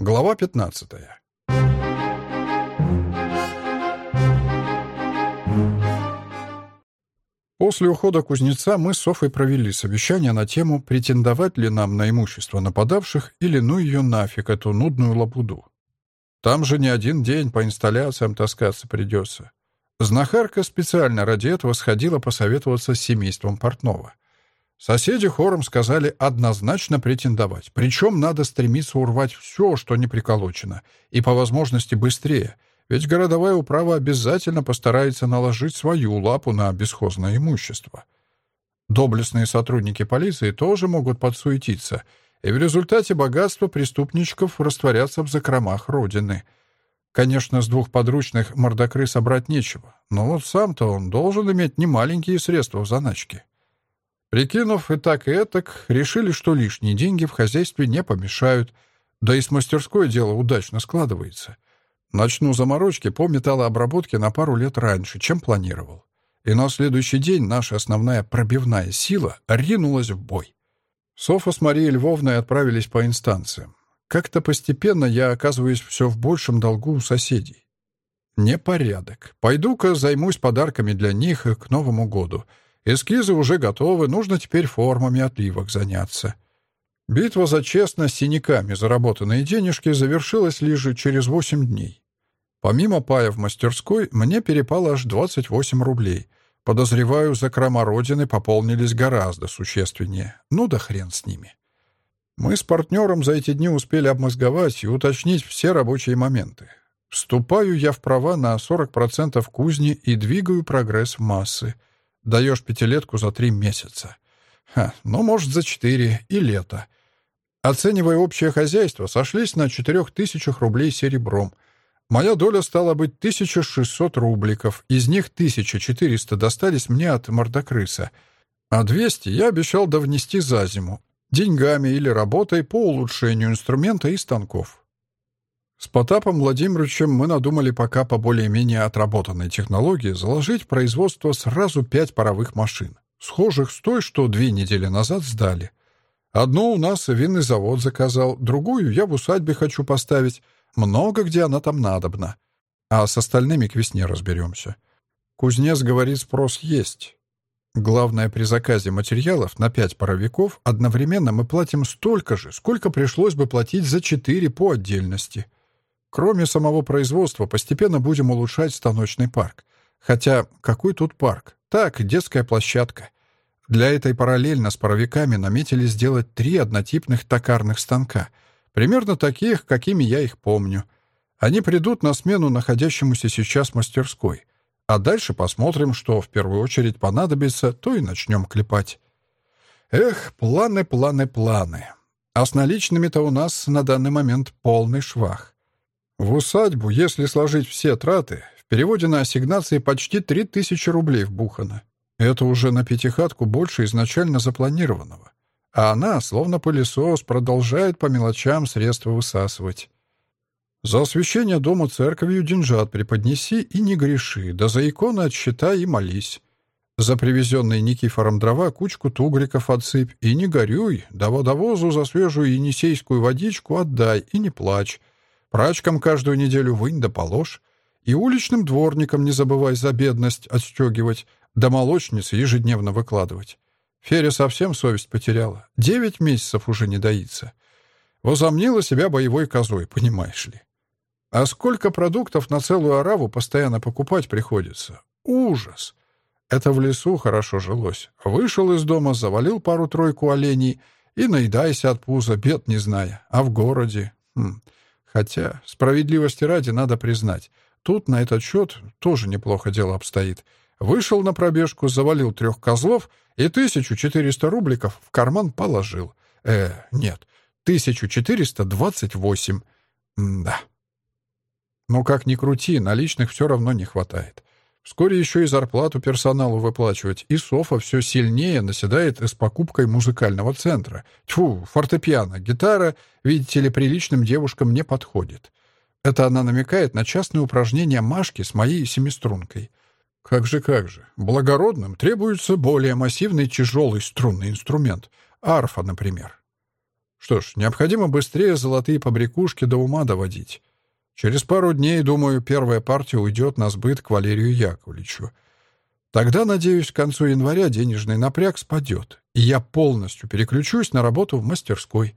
Глава 15. После ухода кузнеца мы с Софой провели совещание на тему, претендовать ли нам на имущество нападавших или ну ее нафиг, эту нудную лабуду. Там же не один день по инсталляциям таскаться придется. Знахарка специально ради этого сходила посоветоваться с семейством портного. Соседи хором сказали однозначно претендовать, причем надо стремиться урвать все, что не приколочено, и по возможности быстрее, ведь городовая управа обязательно постарается наложить свою лапу на бесхозное имущество. Доблестные сотрудники полиции тоже могут подсуетиться, и в результате богатство преступничков растворятся в закромах Родины. Конечно, с двух подручных мордокры собрать нечего, но вот сам-то он должен иметь немаленькие средства в заначке. Прикинув и так, и этак, решили, что лишние деньги в хозяйстве не помешают, да и с мастерской дело удачно складывается. Начну заморочки по металлообработке на пару лет раньше, чем планировал. И на следующий день наша основная пробивная сила ринулась в бой. Софа с Марией Львовной отправились по инстанциям. Как-то постепенно я оказываюсь все в большем долгу у соседей. Непорядок. Пойду-ка займусь подарками для них к Новому году — Эскизы уже готовы, нужно теперь формами отливок заняться. Битва за честность синяками заработанные денежки завершилась лишь через 8 дней. Помимо пая в мастерской, мне перепало аж 28 рублей. Подозреваю, закрома Родины пополнились гораздо существеннее. Ну да хрен с ними. Мы с партнером за эти дни успели обмозговать и уточнить все рабочие моменты. Вступаю я в права на 40% кузни и двигаю прогресс массы — Даешь пятилетку за три месяца. Ха, ну, может, за четыре и лето. Оценивая общее хозяйство, сошлись на четырех тысячах рублей серебром. Моя доля стала быть 1600 рубликов, из них 1400 достались мне от мордокрыса, а 200 я обещал довнести за зиму, деньгами или работой по улучшению инструмента и станков. С Потапом Владимировичем мы надумали пока по более-менее отработанной технологии заложить в производство сразу пять паровых машин, схожих с той, что две недели назад сдали. Одну у нас винный завод заказал, другую я в усадьбе хочу поставить. Много где она там надобна. А с остальными к весне разберемся. Кузнец говорит, спрос есть. Главное, при заказе материалов на пять паровиков одновременно мы платим столько же, сколько пришлось бы платить за четыре по отдельности — Кроме самого производства, постепенно будем улучшать станочный парк. Хотя какой тут парк? Так, детская площадка. Для этой параллельно с паровиками наметили сделать три однотипных токарных станка. Примерно таких, какими я их помню. Они придут на смену находящемуся сейчас мастерской. А дальше посмотрим, что в первую очередь понадобится, то и начнем клепать. Эх, планы, планы, планы. А с наличными-то у нас на данный момент полный швах. В усадьбу, если сложить все траты, в переводе на ассигнации почти 3000 рублей вбухано. Это уже на пятихатку больше изначально запланированного. А она, словно пылесос, продолжает по мелочам средства высасывать. За освящение дома церковью деньжат преподнеси и не греши, да за иконы отсчитай и молись. За привезенные Никифором дрова кучку тугриков отсыпь и не горюй, да водовозу за свежую енисейскую водичку отдай и не плачь, Прачкам каждую неделю вынь да положь. И уличным дворникам не забывай за бедность отстегивать, да молочницы ежедневно выкладывать. Феря совсем совесть потеряла. Девять месяцев уже не доится. Возомнила себя боевой козой, понимаешь ли. А сколько продуктов на целую ораву постоянно покупать приходится? Ужас! Это в лесу хорошо жилось. Вышел из дома, завалил пару-тройку оленей и наедайся от пуза, бед не зная. А в городе... Хм. Хотя, справедливости ради, надо признать, тут на этот счет тоже неплохо дело обстоит. Вышел на пробежку, завалил трех козлов и 1400 рубликов в карман положил. Э, нет, 1428. М да. Но как ни крути, наличных все равно не хватает. Вскоре еще и зарплату персоналу выплачивать, и Софа все сильнее наседает с покупкой музыкального центра. Тьфу, фортепиано, гитара, видите ли, приличным девушкам не подходит. Это она намекает на частные упражнения Машки с моей семистрункой. Как же, как же. Благородным требуется более массивный тяжелый струнный инструмент. Арфа, например. Что ж, необходимо быстрее золотые побрякушки до ума доводить. Через пару дней, думаю, первая партия уйдет на сбыт к Валерию Яковлевичу. Тогда, надеюсь, к концу января денежный напряг спадет, и я полностью переключусь на работу в мастерской.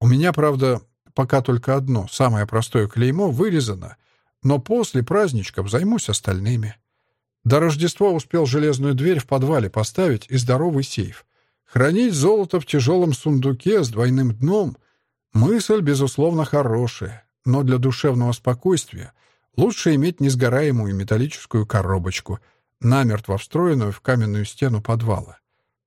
У меня, правда, пока только одно, самое простое клеймо, вырезано, но после праздничков займусь остальными. До Рождества успел железную дверь в подвале поставить и здоровый сейф. Хранить золото в тяжелом сундуке с двойным дном — мысль, безусловно, хорошая, но для душевного спокойствия лучше иметь несгораемую металлическую коробочку, намертво встроенную в каменную стену подвала.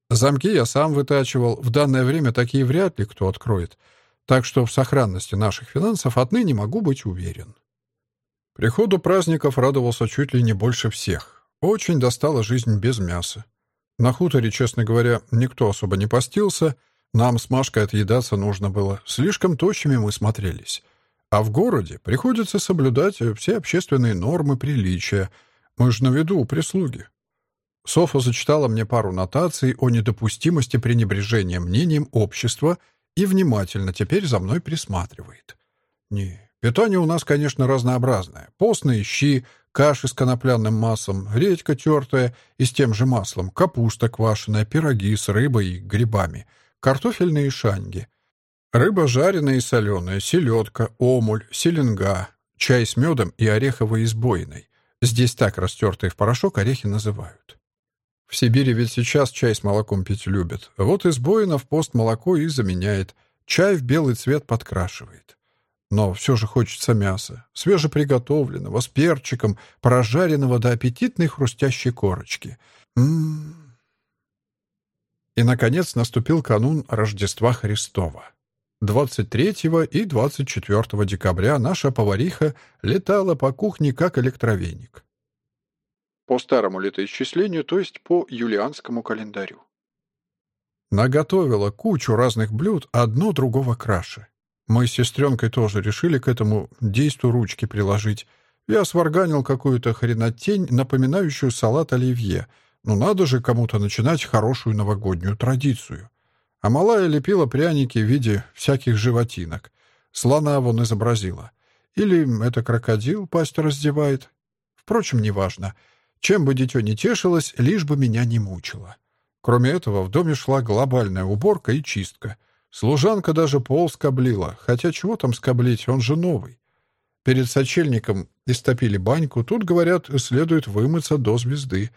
Замки я сам вытачивал, в данное время такие вряд ли кто откроет, так что в сохранности наших финансов отныне могу быть уверен. Приходу праздников радовался чуть ли не больше всех. Очень достала жизнь без мяса. На хуторе, честно говоря, никто особо не постился, нам с Машкой отъедаться нужно было, слишком тощими мы смотрелись. А в городе приходится соблюдать все общественные нормы приличия. Мы же на виду у прислуги. Софа зачитала мне пару нотаций о недопустимости пренебрежения мнением общества и внимательно теперь за мной присматривает. Не, питание у нас, конечно, разнообразное. Постные щи, каши с конопляным маслом, редька тертая и с тем же маслом, капуста квашеная, пироги с рыбой и грибами, картофельные шаньги, Рыба жареная и соленая, селедка, омуль, селенга, чай с медом и ореховой избойной. Здесь так растертые в порошок орехи называют. В Сибири ведь сейчас чай с молоком пить любят. Вот избоина в пост молоко и заменяет. Чай в белый цвет подкрашивает. Но все же хочется мяса. Свежеприготовленного, с перчиком, прожаренного до аппетитной хрустящей корочки. М-м-м. И, наконец, наступил канун Рождества Христова. 23 и 24 декабря наша повариха летала по кухне как электровеник. По старому летоисчислению, то есть по юлианскому календарю. Наготовила кучу разных блюд, одно другого краше. Мы с сестренкой тоже решили к этому действу ручки приложить. Я сварганил какую-то хренотень, напоминающую салат оливье. Ну надо же кому-то начинать хорошую новогоднюю традицию. А малая лепила пряники в виде всяких животинок. Слона вон изобразила. Или это крокодил пасть раздевает. Впрочем, неважно. Чем бы дитё не тешилось, лишь бы меня не мучило. Кроме этого, в доме шла глобальная уборка и чистка. Служанка даже пол скоблила, хотя чего там скоблить, он же новый. Перед сочельником истопили баньку, тут, говорят, следует вымыться до звезды.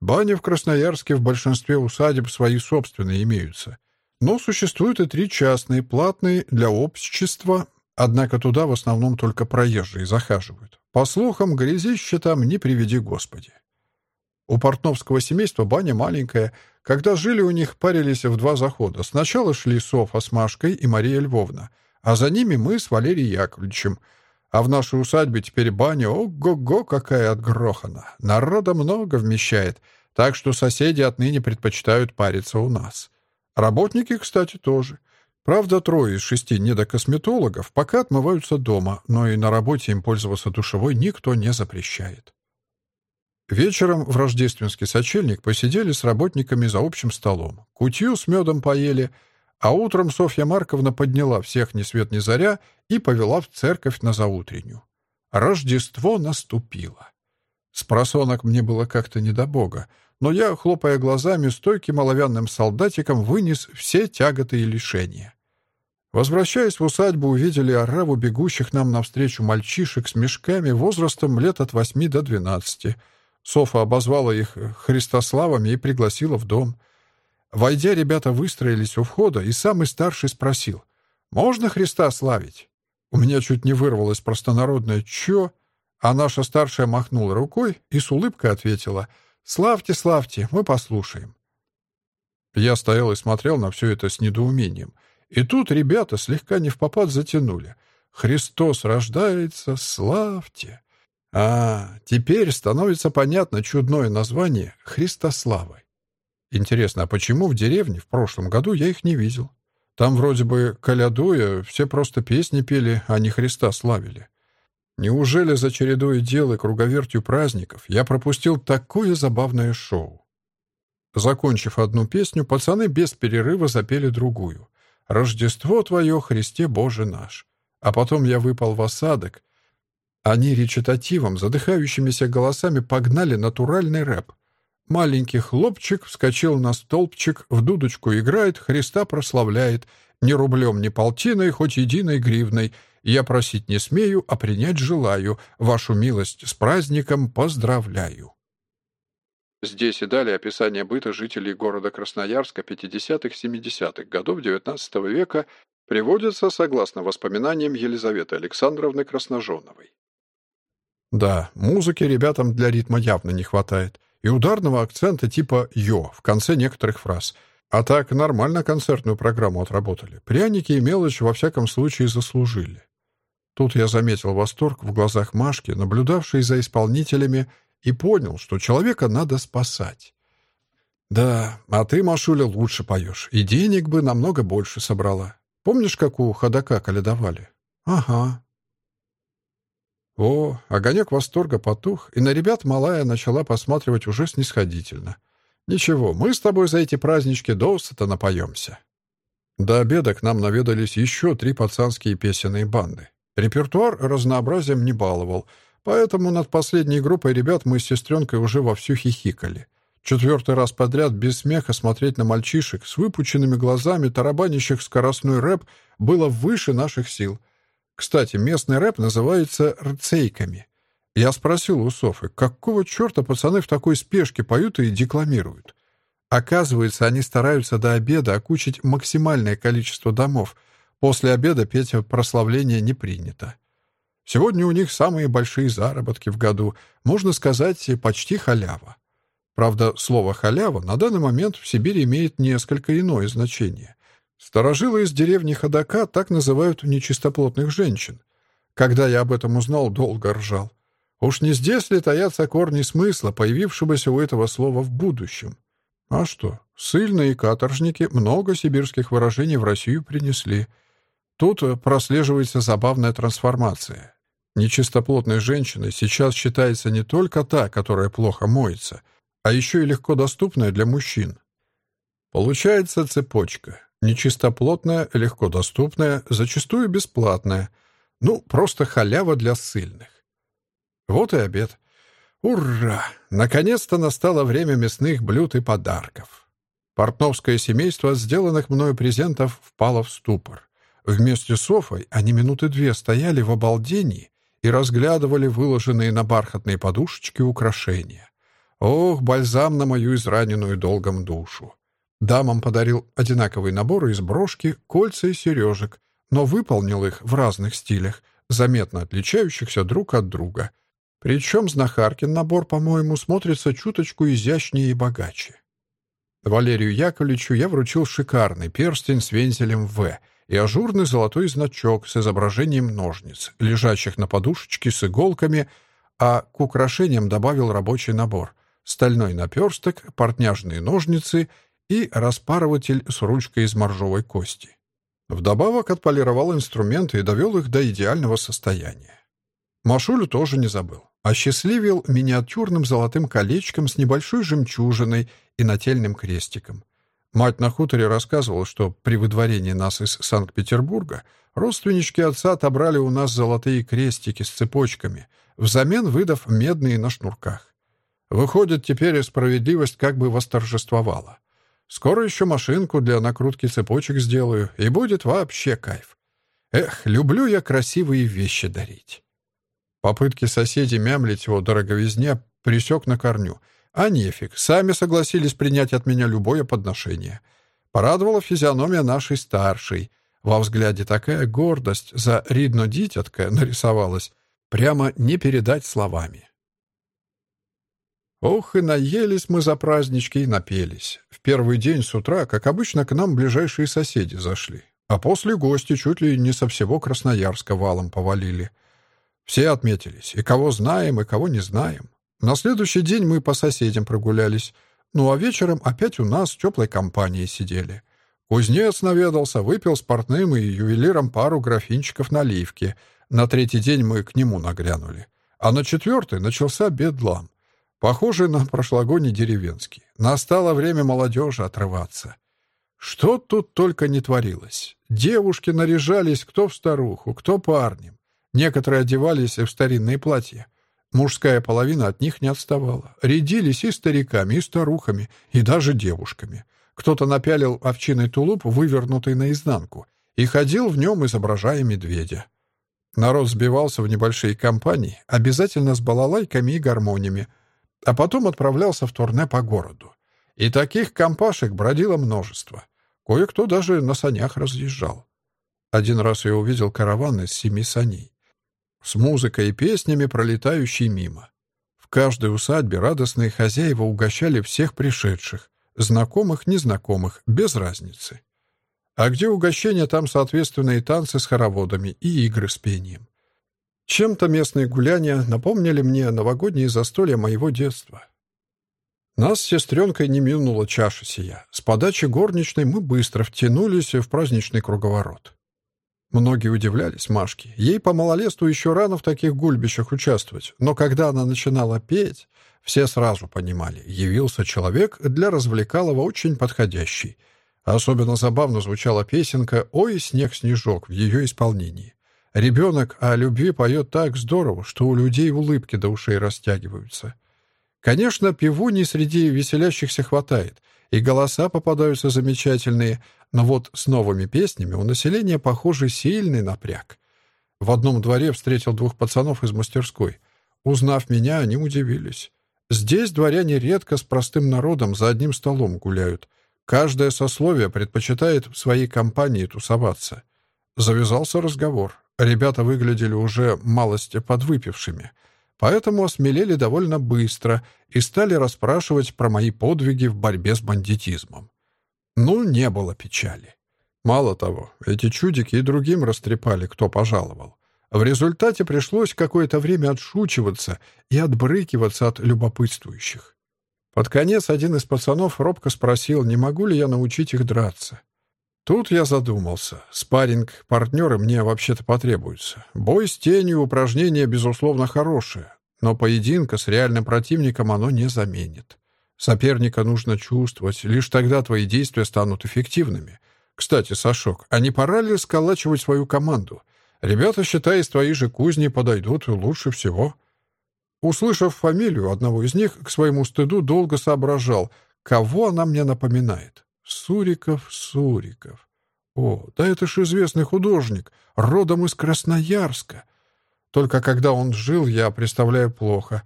Бани в Красноярске в большинстве усадеб свои собственные имеются. Но существуют и три частные, платные для общества, однако туда в основном только проезжие захаживают. По слухам, грязище там не приведи Господи. У портновского семейства баня маленькая. Когда жили у них, парились в два захода. Сначала шли Софа с Машкой и Мария Львовна, а за ними мы с Валерием Яковлевичем. А в нашей усадьбе теперь баня, ого-го, какая отгрохана. Народа много вмещает, так что соседи отныне предпочитают париться у нас. Работники, кстати, тоже. Правда, трое из шести недокосметологов пока отмываются дома, но и на работе им пользоваться душевой никто не запрещает. Вечером в рождественский сочельник посидели с работниками за общим столом. Кутью с медом поели, а утром Софья Марковна подняла всех ни свет ни заря и повела в церковь на заутренню. Рождество наступило. С просонок мне было как-то не до бога, но я, хлопая глазами, стойким оловянным солдатиком вынес все тяготы и лишения. Возвращаясь в усадьбу, увидели ораву бегущих нам навстречу мальчишек с мешками возрастом лет от восьми до двенадцати. Софа обозвала их христославами и пригласила в дом. Войдя, ребята выстроились у входа, и самый старший спросил, «Можно Христа славить?» У меня чуть не вырвалось простонародное «Чё?», а наша старшая махнула рукой и с улыбкой ответила — «Славьте, славьте, мы послушаем». Я стоял и смотрел на все это с недоумением. И тут ребята слегка не в попад затянули. «Христос рождается, славьте!» А, теперь становится понятно чудное название «Христославы». Интересно, а почему в деревне в прошлом году я их не видел? Там вроде бы, колядуя, все просто песни пели, а не Христа славили. Неужели за чередой дел и круговертью праздников я пропустил такое забавное шоу? Закончив одну песню, пацаны без перерыва запели другую. «Рождество Твое, Христе Боже наш». А потом я выпал в осадок. Они речитативом, задыхающимися голосами погнали натуральный рэп. Маленький хлопчик вскочил на столбчик, в дудочку играет, Христа прославляет. Ни рублем, ни полтиной, хоть единой гривной. Я просить не смею, а принять желаю. Вашу милость с праздником поздравляю. Здесь и далее описание быта жителей города Красноярска 50-70-х годов XIX века приводится согласно воспоминаниям Елизаветы Александровны Красножоновой. Да, музыки ребятам для ритма явно не хватает. И ударного акцента типа «ё» в конце некоторых фраз. А так нормально концертную программу отработали. Пряники и мелочь во всяком случае заслужили. Тут я заметил восторг в глазах Машки, наблюдавшей за исполнителями и понял, что человека надо спасать. «Да, а ты, Машуля, лучше поешь, и денег бы намного больше собрала. Помнишь, как у ходока каледовали?» «Ага». О, огонек восторга потух, и на ребят малая начала посматривать уже снисходительно. «Ничего, мы с тобой за эти празднички досыта напоемся». До обеда к нам наведались еще три пацанские песенные банды. Репертуар разнообразием не баловал — Поэтому над последней группой ребят мы с сестренкой уже вовсю хихикали. Четвертый раз подряд без смеха смотреть на мальчишек с выпученными глазами, тарабанящих скоростной рэп, было выше наших сил. Кстати, местный рэп называется «рцейками». Я спросил у Софы, какого черта пацаны в такой спешке поют и декламируют? Оказывается, они стараются до обеда окучить максимальное количество домов. После обеда петь прославление не принято. Сегодня у них самые большие заработки в году, можно сказать, почти халява. Правда, слово «халява» на данный момент в Сибири имеет несколько иное значение. Старожилы из деревни Ходока так называют нечистоплотных женщин. Когда я об этом узнал, долго ржал. Уж не здесь ли таятся корни смысла, появившегося у этого слова в будущем? А что, сыльные каторжники много сибирских выражений в Россию принесли. Тут прослеживается забавная трансформация. Нечистоплотной женщиной сейчас считается не только та, которая плохо моется, а еще и легко доступная для мужчин. Получается цепочка. Нечистоплотная, легко доступная, зачастую бесплатная. Ну, просто халява для сильных. Вот и обед. Ура! Наконец-то настало время мясных блюд и подарков. Портновское семейство сделанных мною презентов впало в ступор. Вместе с Софой они минуты две стояли в обалдении, и разглядывали выложенные на бархатные подушечки украшения. Ох, бальзам на мою израненную долгом душу. Дамам подарил одинаковый набор из брошки, кольца и сережек, но выполнил их в разных стилях, заметно отличающихся друг от друга. Причем знахаркин набор, по-моему, смотрится чуточку изящнее и богаче. Валерию Яковлевичу я вручил шикарный перстень с вензелем «В», и ажурный золотой значок с изображением ножниц, лежащих на подушечке с иголками, а к украшениям добавил рабочий набор — стальной наперсток, портняжные ножницы и распарыватель с ручкой из моржовой кости. Вдобавок отполировал инструменты и довел их до идеального состояния. Машулю тоже не забыл. Осчастливил миниатюрным золотым колечком с небольшой жемчужиной и нательным крестиком. Мать на хуторе рассказывала, что при выдворении нас из Санкт-Петербурга родственнички отца отобрали у нас золотые крестики с цепочками, взамен выдав медные на шнурках. Выходит, теперь справедливость как бы восторжествовала. Скоро еще машинку для накрутки цепочек сделаю, и будет вообще кайф. Эх, люблю я красивые вещи дарить. Попытки соседей мямлить его дороговизне присек на корню — а нефиг, сами согласились принять от меня любое подношение. Порадовала физиономия нашей старшей. Во взгляде такая гордость за ридно-дитятка нарисовалась. Прямо не передать словами. Ох, и наелись мы за празднички и напелись. В первый день с утра, как обычно, к нам ближайшие соседи зашли. А после гости чуть ли не со всего Красноярска валом повалили. Все отметились, и кого знаем, и кого не знаем. На следующий день мы по соседям прогулялись. Ну а вечером опять у нас в теплой компании сидели. Кузнец наведался, выпил с портным и ювелиром пару графинчиков наливки. На третий день мы к нему нагрянули. А на четвертый начался бедлам. Похожий на прошлогодний деревенский. Настало время молодежи отрываться. Что тут только не творилось. Девушки наряжались кто в старуху, кто парнем. Некоторые одевались в старинные платья. Мужская половина от них не отставала. Рядились и стариками, и старухами, и даже девушками. Кто-то напялил овчиный тулуп, вывернутый наизнанку, и ходил в нем, изображая медведя. Народ сбивался в небольшие компании, обязательно с балалайками и гармониями, а потом отправлялся в турне по городу. И таких компашек бродило множество. Кое-кто даже на санях разъезжал. Один раз я увидел караван из семи саней. С музыкой и песнями, пролетающей мимо. В каждой усадьбе радостные хозяева угощали всех пришедших, знакомых, незнакомых, без разницы. А где угощения, там, соответственно, и танцы с хороводами, и игры с пением. Чем-то местные гуляния напомнили мне новогодние застолья моего детства. Нас с сестренкой не минула чаша сия. С подачи горничной мы быстро втянулись в праздничный круговорот. Многие удивлялись Машке. Ей по малолетству еще рано в таких гульбищах участвовать. Но когда она начинала петь, все сразу понимали, явился человек для развлекалого очень подходящий. Особенно забавно звучала песенка «Ой, снег-снежок» в ее исполнении. Ребенок о любви поет так здорово, что у людей улыбки до ушей растягиваются. Конечно, певуней среди веселящихся хватает, и голоса попадаются замечательные, но вот с новыми песнями у населения, похоже, сильный напряг. В одном дворе встретил двух пацанов из мастерской. Узнав меня, они удивились. Здесь дворяне редко с простым народом за одним столом гуляют. Каждое сословие предпочитает в своей компании тусоваться. Завязался разговор. Ребята выглядели уже малости подвыпившими — поэтому осмелели довольно быстро и стали расспрашивать про мои подвиги в борьбе с бандитизмом. Ну, не было печали. Мало того, эти чудики и другим растрепали, кто пожаловал. В результате пришлось какое-то время отшучиваться и отбрыкиваться от любопытствующих. Под конец один из пацанов робко спросил, не могу ли я научить их драться. Тут я задумался. Спарринг партнеры мне вообще-то потребуются. Бой с тенью упражнение, безусловно, хорошее, но поединка с реальным противником оно не заменит. Соперника нужно чувствовать, лишь тогда твои действия станут эффективными. Кстати, Сашок, а не пора ли сколачивать свою команду? Ребята, считай, из твоей же кузни подойдут лучше всего. Услышав фамилию одного из них, к своему стыду долго соображал, кого она мне напоминает. Суриков, Суриков. О, да это ж известный художник, родом из Красноярска. Только когда он жил, я представляю плохо.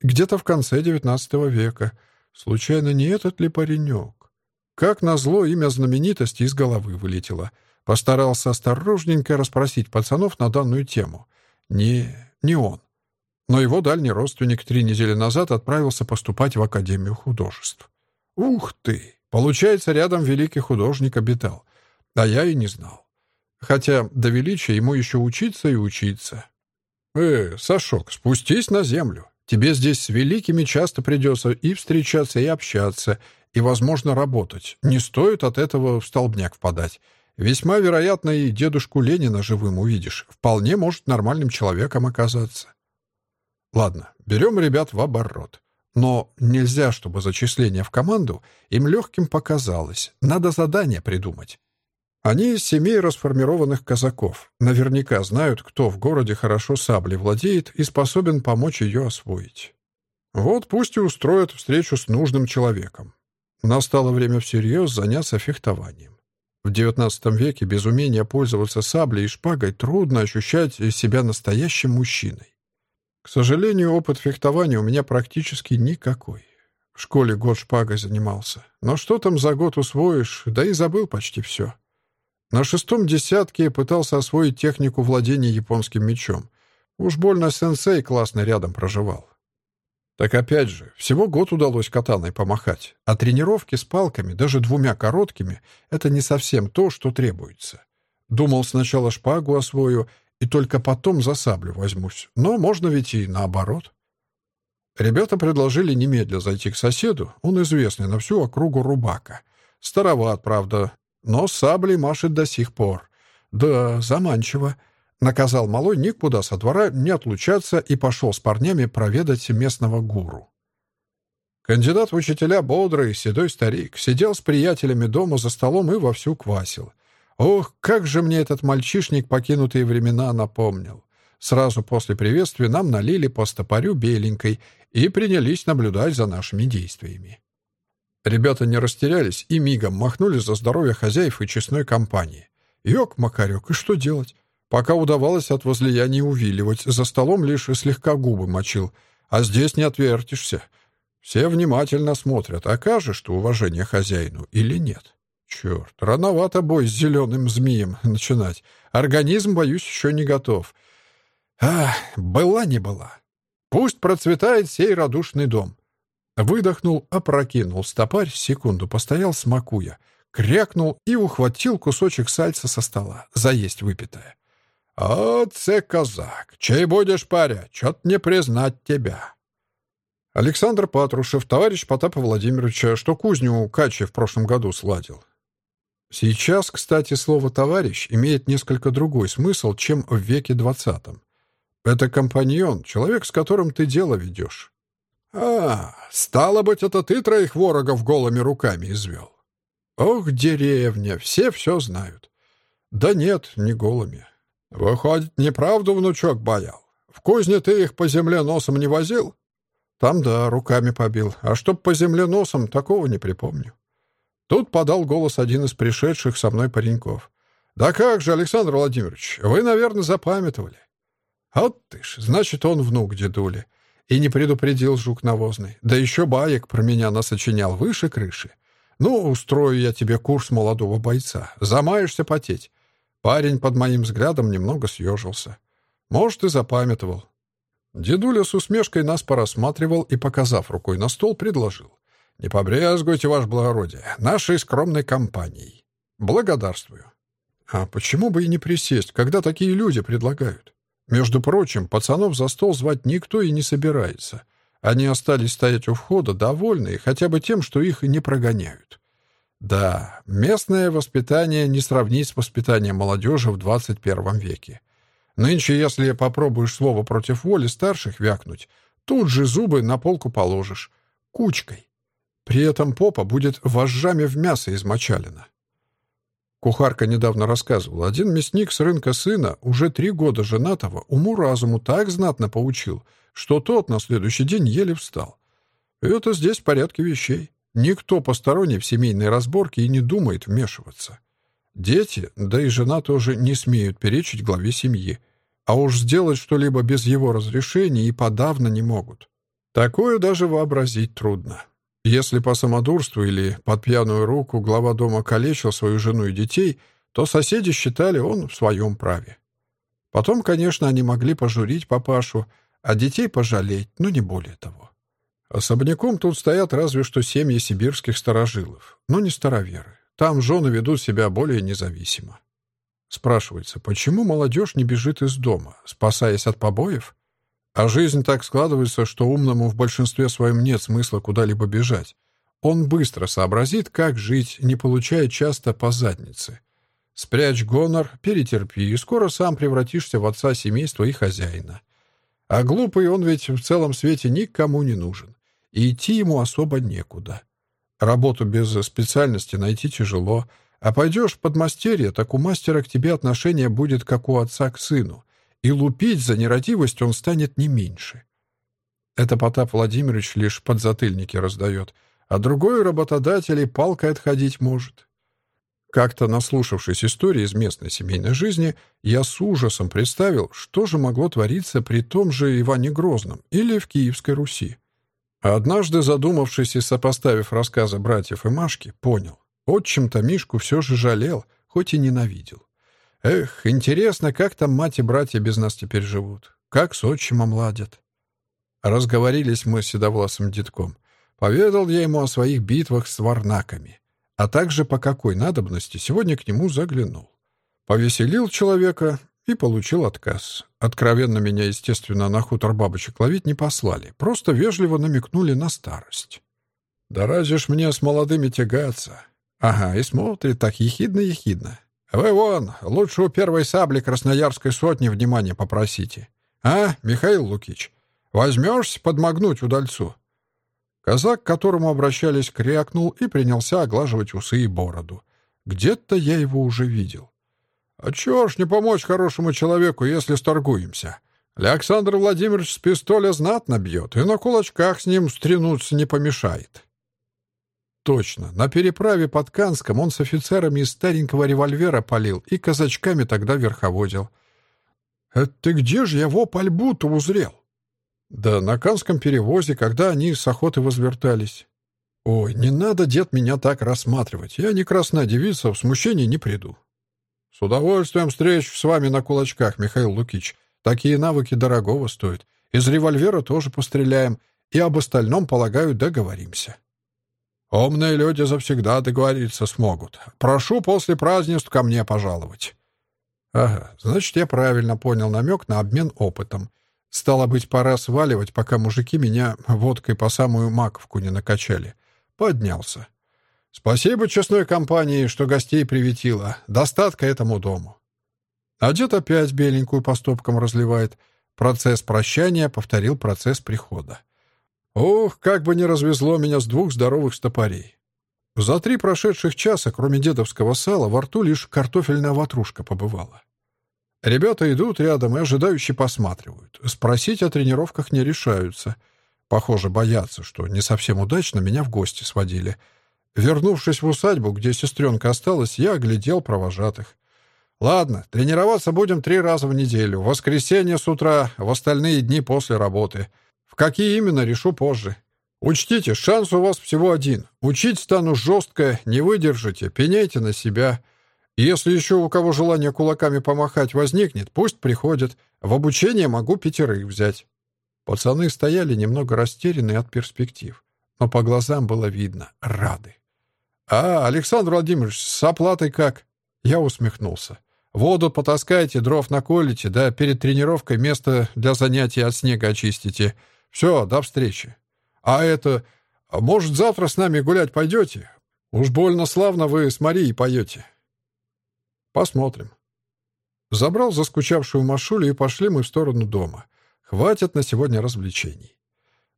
Где-то в конце XIX века. Случайно не этот ли паренек? Как назло, имя знаменитости из головы вылетело. Постарался осторожненько расспросить пацанов на данную тему. Не, не он. Но его дальний родственник три недели назад отправился поступать в Академию художеств. Ух ты! Получается, рядом великий художник обитал. А я и не знал. Хотя до величия ему еще учиться и учиться. «Э, Сашок, спустись на землю. Тебе здесь с великими часто придется и встречаться, и общаться, и, возможно, работать. Не стоит от этого в столбняк впадать. Весьма вероятно, и дедушку Ленина живым увидишь. Вполне может нормальным человеком оказаться. Ладно, берем ребят в оборот. Но нельзя, чтобы зачисление в команду им легким показалось. Надо задание придумать. Они из семей расформированных казаков. Наверняка знают, кто в городе хорошо саблей владеет и способен помочь ее освоить. Вот пусть и устроят встречу с нужным человеком. Настало время всерьез заняться фехтованием. В XIX веке без умения пользоваться саблей и шпагой трудно ощущать себя настоящим мужчиной. К сожалению, опыт фехтования у меня практически никакой. В школе год шпагой занимался. Но что там за год усвоишь, да и забыл почти все. На шестом десятке пытался освоить технику владения японским мечом. Уж больно сенсей классно рядом проживал. Так опять же, всего год удалось катаной помахать, а тренировки с палками, даже двумя короткими, это не совсем то, что требуется. Думал сначала шпагу освою, и только потом за саблю возьмусь. Но можно ведь и наоборот. Ребята предложили немедля зайти к соседу, он известный на всю округу Рубака. Староват, правда, но саблей машет до сих пор. Да, заманчиво. Наказал малой никуда со двора не отлучаться и пошел с парнями проведать местного гуру. Кандидат в учителя бодрый, седой старик, сидел с приятелями дома за столом и вовсю квасил. Ох, как же мне этот мальчишник покинутые времена напомнил. Сразу после приветствия нам налили по стопорю беленькой и принялись наблюдать за нашими действиями. Ребята не растерялись и мигом махнули за здоровье хозяев и честной компании. Ёк-макарёк, и что делать? Пока удавалось от возлияния увиливать, за столом лишь слегка губы мочил, а здесь не отвертишься — все внимательно смотрят, окажешь ты уважение хозяину или нет. Черт, рановато бой с зеленым змеем начинать. Организм, боюсь, еще не готов. А, была не была. Пусть процветает сей радушный дом. Выдохнул, опрокинул стопарь, секунду постоял, смакуя. Крякнул и ухватил кусочек сальца со стола, заесть выпитое. «О, це казак! Чей будешь, паря? Чет не признать тебя!» Александр Патрушев, товарищ Потапа Владимировича, что кузню Качи в прошлом году сладил. Сейчас, кстати, слово «товарищ» имеет несколько другой смысл, чем в веке двадцатом. Это компаньон, человек, с которым ты дело ведешь. А, стало быть, это ты троих ворогов голыми руками извел. Ох, деревня, все все знают. Да нет, не голыми. Выходит, неправду внучок боял. В кузне ты их по земле носом не возил? Там, да, руками побил. А чтоб по земле носом, такого не припомню. Тут подал голос один из пришедших со мной пареньков. «Да как же, Александр Владимирович, вы, наверное, запамятовали». «Вот ты ж, значит, он внук дедули». И не предупредил жук навозный. Да еще баек про меня насочинял выше крыши. Ну, устрою я тебе курс молодого бойца. Замаешься потеть. Парень под моим взглядом немного съежился. Может, и запамятовал. Дедуля с усмешкой нас порассматривал и, показав рукой на стол, предложил. «Не побрезгуйте, ваше благородие, нашей скромной компанией. Благодарствую». А почему бы и не присесть, когда такие люди предлагают? Между прочим, пацанов за стол звать никто и не собирается. Они остались стоять у входа, довольные хотя бы тем, что их не прогоняют. Да, местное воспитание не сравнить с воспитанием молодежи в 21 веке. Нынче, если попробуешь слово против воли старших вякнуть, тут же зубы на полку положишь. Кучкой. При этом попа будет вожжами в мясо измочалена. Кухарка недавно рассказывала, один мясник с рынка сына, уже три года женатого, уму-разуму так знатно поучил, что тот на следующий день еле встал. это здесь в порядке вещей. Никто посторонний в семейной разборке и не думает вмешиваться. Дети, да и жена тоже не смеют перечить главе семьи. А уж сделать что-либо без его разрешения и подавно не могут. Такое даже вообразить трудно. Если по самодурству или под пьяную руку глава дома калечил свою жену и детей, то соседи считали он в своем праве. Потом, конечно, они могли пожурить папашу, а детей пожалеть, но не более того. Особняком тут стоят разве что семьи сибирских старожилов, но не староверы. Там жены ведут себя более независимо. Спрашивается, почему молодежь не бежит из дома, спасаясь от побоев? А жизнь так складывается, что умному в большинстве своем нет смысла куда-либо бежать. Он быстро сообразит, как жить, не получая часто по заднице. Спрячь гонор, перетерпи, и скоро сам превратишься в отца семейства и хозяина. А глупый он ведь в целом свете никому не нужен. И идти ему особо некуда. Работу без специальности найти тяжело, а пойдешь под мастерье, так у мастера к тебе отношение будет как у отца к сыну, и лупить за нерадивость он станет не меньше. Это Потап Владимирович лишь подзатыльники раздает, а другой работодатель и палкой отходить может. Как-то наслушавшись истории из местной семейной жизни, я с ужасом представил, что же могло твориться при том же Иване Грозном или в Киевской Руси. А однажды, задумавшись и сопоставив рассказы братьев и Машки, понял. Отчим-то Мишку все же жалел, хоть и ненавидел. Эх, интересно, как там мать и братья без нас теперь живут? Как с отчимом ладят? Разговорились мы с седовласым детком. Поведал я ему о своих битвах с варнаками, а также по какой надобности сегодня к нему заглянул. Повеселил человека и получил отказ. Откровенно меня, естественно, на хутор бабочек ловить не послали, просто вежливо намекнули на старость. «Да разве ж мне с молодыми тягаться?» Ага, и смотрит так ехидно-ехидно. «Вы вон, лучше у первой сабли Красноярской сотни внимания попросите. А, Михаил Лукич, возьмешься подмогнуть удальцу?» Казак, к которому обращались, крякнул и принялся оглаживать усы и бороду. Где-то я его уже видел. «А чё ж не помочь хорошему человеку, если сторгуемся? Александр Владимирович с пистоля знатно бьет, и на кулачках с ним стрянуться не помешает». Точно, на переправе под Канском он с офицерами из старенького револьвера полил и казачками тогда верховодил. «Это ты где же его пальбу-то узрел?» «Да на Канском перевозе, когда они с охоты возвертались». «Ой, не надо, дед, меня так рассматривать. Я не красная девица, в смущении не приду». «С удовольствием встречу с вами на кулачках, Михаил Лукич. Такие навыки дорогого стоят. Из револьвера тоже постреляем, и об остальном, полагаю, договоримся». Умные люди завсегда договориться смогут. Прошу после празднеств ко мне пожаловать». «Ага, значит, я правильно понял намек на обмен опытом. Стало быть, пора сваливать, пока мужики меня водкой по самую маковку не накачали. Поднялся. Спасибо честной компании, что гостей приветила. Достатка этому дому». Дед опять беленькую по стопкам разливает. Процесс прощания повторил процесс прихода. Ох, как бы не развезло меня с двух здоровых стопорей. За три прошедших часа, кроме дедовского сала, во рту лишь картофельная ватрушка побывала. Ребята идут рядом и ожидающе посматривают. Спросить о тренировках не решаются. Похоже, боятся, что не совсем удачно меня в гости сводили. Вернувшись в усадьбу, где сестренка осталась, я оглядел провожатых. «Ладно, тренироваться будем три раза в неделю. В воскресенье с утра, в остальные дни после работы». В какие именно, решу позже. Учтите, шанс у вас всего один. Учить стану жестко, не выдержите, пеняйте на себя. если еще у кого желание кулаками помахать возникнет, пусть приходит. В обучение могу пятерых взять». Пацаны стояли немного растерянные от перспектив, но по глазам было видно — рады. «А, Александр Владимирович, с оплатой как?» Я усмехнулся. «Воду потаскайте, дров наколите, да перед тренировкой место для занятий от снега очистите. Все, до встречи. А это... Может, завтра с нами гулять пойдете? Уж больно славно вы с Марией поете. Посмотрим. Забрал заскучавшую Машулю и пошли мы в сторону дома. Хватит на сегодня развлечений.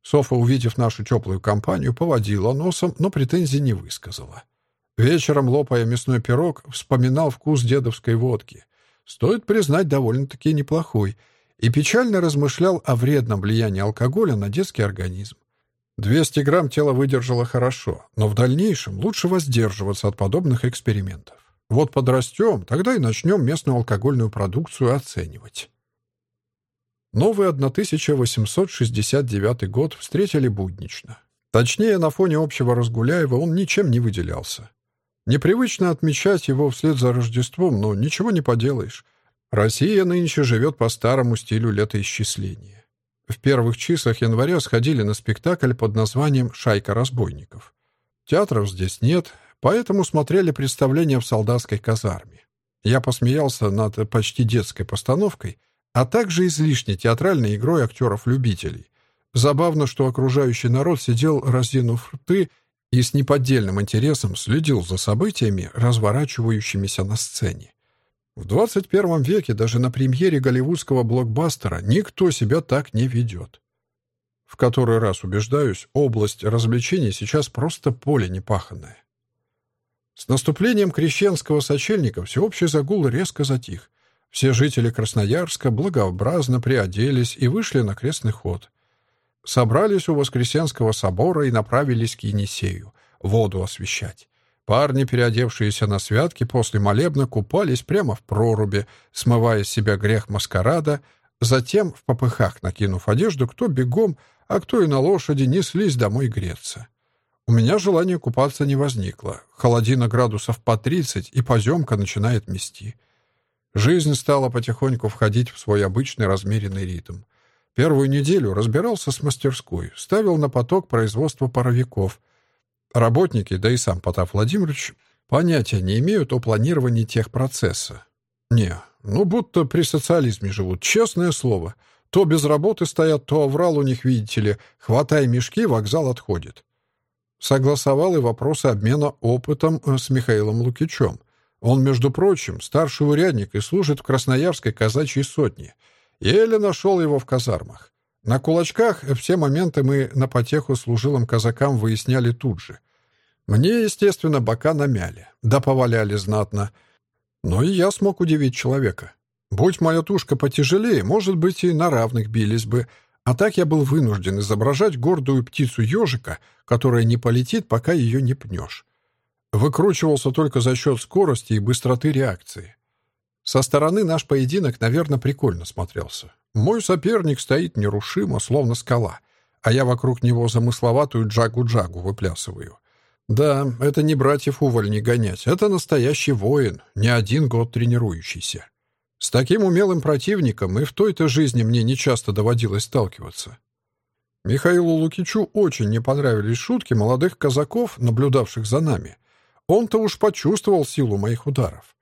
Софа, увидев нашу теплую компанию, поводила носом, но претензий не высказала. Вечером, лопая мясной пирог, вспоминал вкус дедовской водки. Стоит признать, довольно-таки неплохой — и печально размышлял о вредном влиянии алкоголя на детский организм. 200 грамм тело выдержало хорошо, но в дальнейшем лучше воздерживаться от подобных экспериментов. Вот подрастем, тогда и начнем местную алкогольную продукцию оценивать. Новый 1869 год встретили буднично. Точнее, на фоне общего Разгуляева он ничем не выделялся. Непривычно отмечать его вслед за Рождеством, но ничего не поделаешь. Россия нынче живет по старому стилю летоисчисления. В первых числах января сходили на спектакль под названием «Шайка разбойников». Театров здесь нет, поэтому смотрели представления в солдатской казарме. Я посмеялся над почти детской постановкой, а также излишней театральной игрой актеров-любителей. Забавно, что окружающий народ сидел, раздвинув рты, и с неподдельным интересом следил за событиями, разворачивающимися на сцене. В 21 веке даже на премьере голливудского блокбастера никто себя так не ведет. В который раз убеждаюсь, область развлечений сейчас просто поле непаханное. С наступлением крещенского сочельника всеобщий загул резко затих. Все жители Красноярска благообразно приоделись и вышли на крестный ход. Собрались у Воскресенского собора и направились к Енисею, воду освещать. Парни, переодевшиеся на святки, после молебна купались прямо в проруби, смывая с себя грех маскарада, затем, в попыхах накинув одежду, кто бегом, а кто и на лошади, неслись домой греться. У меня желания купаться не возникло. Холодина градусов по 30, и поземка начинает мести. Жизнь стала потихоньку входить в свой обычный размеренный ритм. Первую неделю разбирался с мастерской, ставил на поток производство паровиков, Работники, да и сам Потап Владимирович, понятия не имеют о планировании техпроцесса. Не, ну будто при социализме живут, честное слово. То без работы стоят, то оврал у них, видите ли, хватай мешки, вокзал отходит. Согласовал и вопросы обмена опытом э, с Михаилом Лукичем. Он, между прочим, старший урядник и служит в Красноярской казачьей сотне. Еле нашел его в казармах. На кулачках все моменты мы на потеху служилым казакам выясняли тут же. Мне, естественно, бока намяли, да поваляли знатно. Но и я смог удивить человека. Будь моя тушка потяжелее, может быть, и на равных бились бы, а так я был вынужден изображать гордую птицу ежика, которая не полетит, пока ее не пнешь. Выкручивался только за счет скорости и быстроты реакции. Со стороны наш поединок, наверное, прикольно смотрелся. Мой соперник стоит нерушимо, словно скала, а я вокруг него замысловатую джагу-джагу выплясываю. Да, это не братьев увольни гонять, это настоящий воин, не один год тренирующийся. С таким умелым противником и в той-то жизни мне нечасто доводилось сталкиваться. Михаилу Лукичу очень не понравились шутки молодых казаков, наблюдавших за нами. Он-то уж почувствовал силу моих ударов.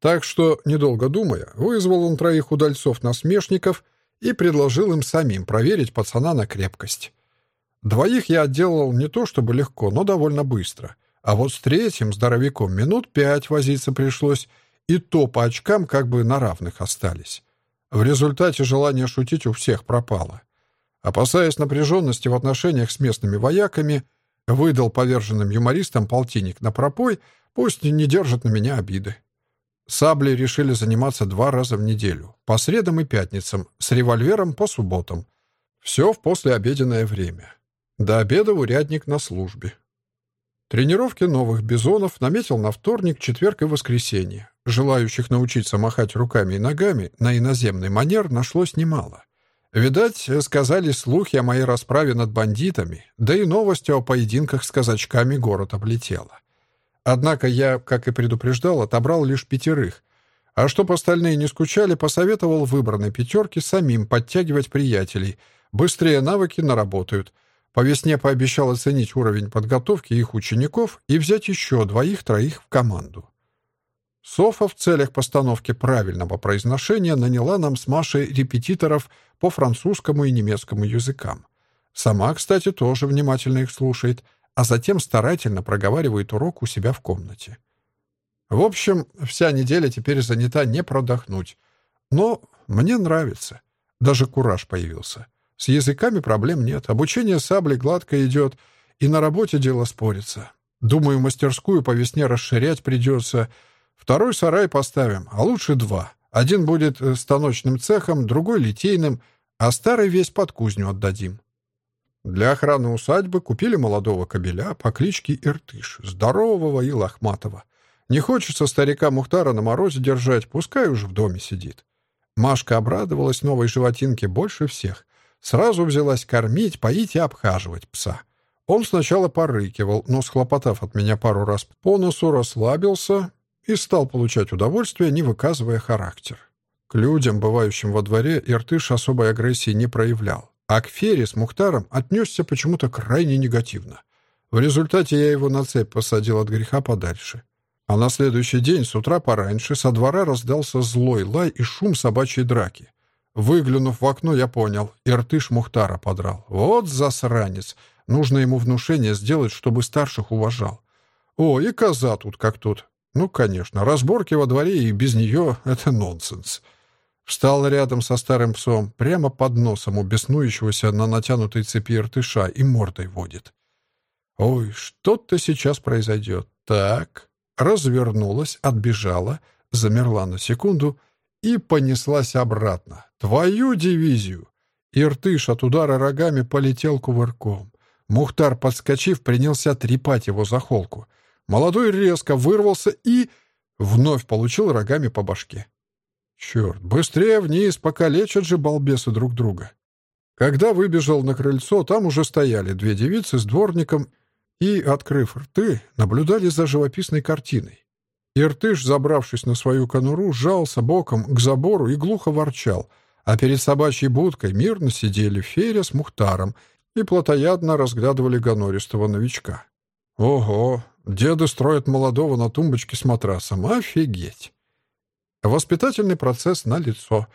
Так что, недолго думая, вызвал он троих удальцов-насмешников и предложил им самим проверить пацана на крепкость. Двоих я отделал не то чтобы легко, но довольно быстро. А вот с третьим здоровяком минут пять возиться пришлось, и то по очкам как бы на равных остались. В результате желание шутить у всех пропало. Опасаясь напряженности в отношениях с местными вояками, выдал поверженным юмористам полтинник на пропой, пусть не держат на меня обиды. Сабли решили заниматься два раза в неделю, по средам и пятницам, с револьвером по субботам. Все в послеобеденное время. До обеда урядник на службе. Тренировки новых бизонов наметил на вторник, четверг и воскресенье. Желающих научиться махать руками и ногами на иноземный манер нашлось немало. Видать, сказали слухи о моей расправе над бандитами, да и новостью о поединках с казачками город облетела. Однако я, как и предупреждал, отобрал лишь пятерых. А чтоб остальные не скучали, посоветовал выбранной пятерке самим подтягивать приятелей. Быстрее навыки наработают. По весне пообещал оценить уровень подготовки их учеников и взять еще двоих-троих в команду. Софа в целях постановки правильного произношения наняла нам с Машей репетиторов по французскому и немецкому языкам. Сама, кстати, тоже внимательно их слушает — а затем старательно проговаривает урок у себя в комнате. В общем, вся неделя теперь занята не продохнуть. Но мне нравится. Даже кураж появился. С языками проблем нет, обучение саблей гладко идет, и на работе дело спорится. Думаю, мастерскую по весне расширять придется. Второй сарай поставим, а лучше два. Один будет э, станочным цехом, другой — литейным, а старый весь под кузню отдадим. Для охраны усадьбы купили молодого кобеля по кличке Иртыш, здорового и лохматого. Не хочется старика Мухтара на морозе держать, пускай уж в доме сидит. Машка обрадовалась новой животинке больше всех. Сразу взялась кормить, поить и обхаживать пса. Он сначала порыкивал, но, схлопотав от меня пару раз по носу, расслабился и стал получать удовольствие, не выказывая характер. К людям, бывающим во дворе, Иртыш особой агрессии не проявлял. А к Фере с Мухтаром отнесся почему-то крайне негативно. В результате я его на цепь посадил от греха подальше. А на следующий день с утра пораньше со двора раздался злой лай и шум собачьей драки. Выглянув в окно, я понял, Иртыш Мухтара подрал. Вот засранец! Нужно ему внушение сделать, чтобы старших уважал. О, и коза тут как тут. Ну, конечно, разборки во дворе и без нее — это нонсенс. Встал рядом со старым псом, прямо под носом у беснующегося на натянутой цепи иртыша и мордой водит. «Ой, что-то сейчас произойдет. Так...» Развернулась, отбежала, замерла на секунду и понеслась обратно. «Твою дивизию!» Иртыш от удара рогами полетел кувырком. Мухтар, подскочив, принялся трепать его за холку. Молодой резко вырвался и... вновь получил рогами по башке. Черт, быстрее вниз, покалечат же балбесы друг друга. Когда выбежал на крыльцо, там уже стояли две девицы с дворником и, открыв рты, наблюдали за живописной картиной. Иртыш, забравшись на свою конуру, сжался боком к забору и глухо ворчал, а перед собачьей будкой мирно сидели Феря с Мухтаром и плотоядно разглядывали гонористого новичка. «Ого! Деды строят молодого на тумбочке с матрасом. Офигеть!» Воспитательный процесс налицо.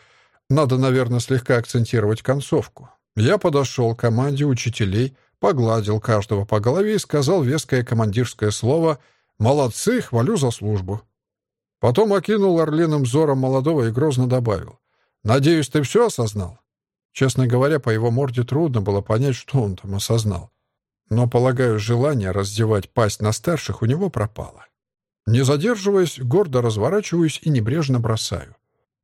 Надо, наверное, слегка акцентировать концовку. Я подошел к команде учителей, погладил каждого по голове и сказал веское командирское слово «Молодцы, хвалю за службу». Потом окинул орлиным взором молодого и грозно добавил «Надеюсь, ты все осознал?» Честно говоря, по его морде трудно было понять, что он там осознал. Но, полагаю, желание раздевать пасть на старших у него пропало. Не задерживаясь, гордо разворачиваюсь и небрежно бросаю.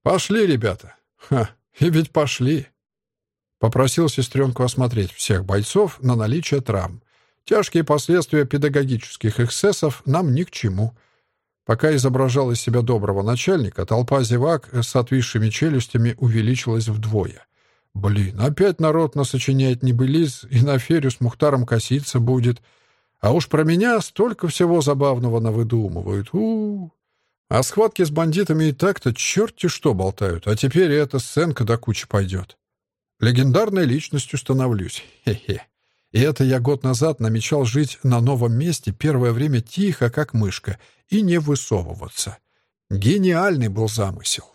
«Пошли, ребята!» «Ха, и ведь пошли!» Попросил сестренку осмотреть всех бойцов на наличие травм. Тяжкие последствия педагогических эксцессов нам ни к чему. Пока изображал из себя доброго начальника, толпа зевак с отвисшими челюстями увеличилась вдвое. Блин, опять народ насочиняет небылиз и на ферю с Мухтаром коситься будет. А уж про меня столько всего забавного навыдумывают. У, -у, -у. А схватки с бандитами и так-то черти что болтают, а теперь эта сценка до кучи пойдет. Легендарной личностью становлюсь. Хе-хе. И это я год назад намечал жить на новом месте первое время тихо, как мышка, и не высовываться. Гениальный был замысел.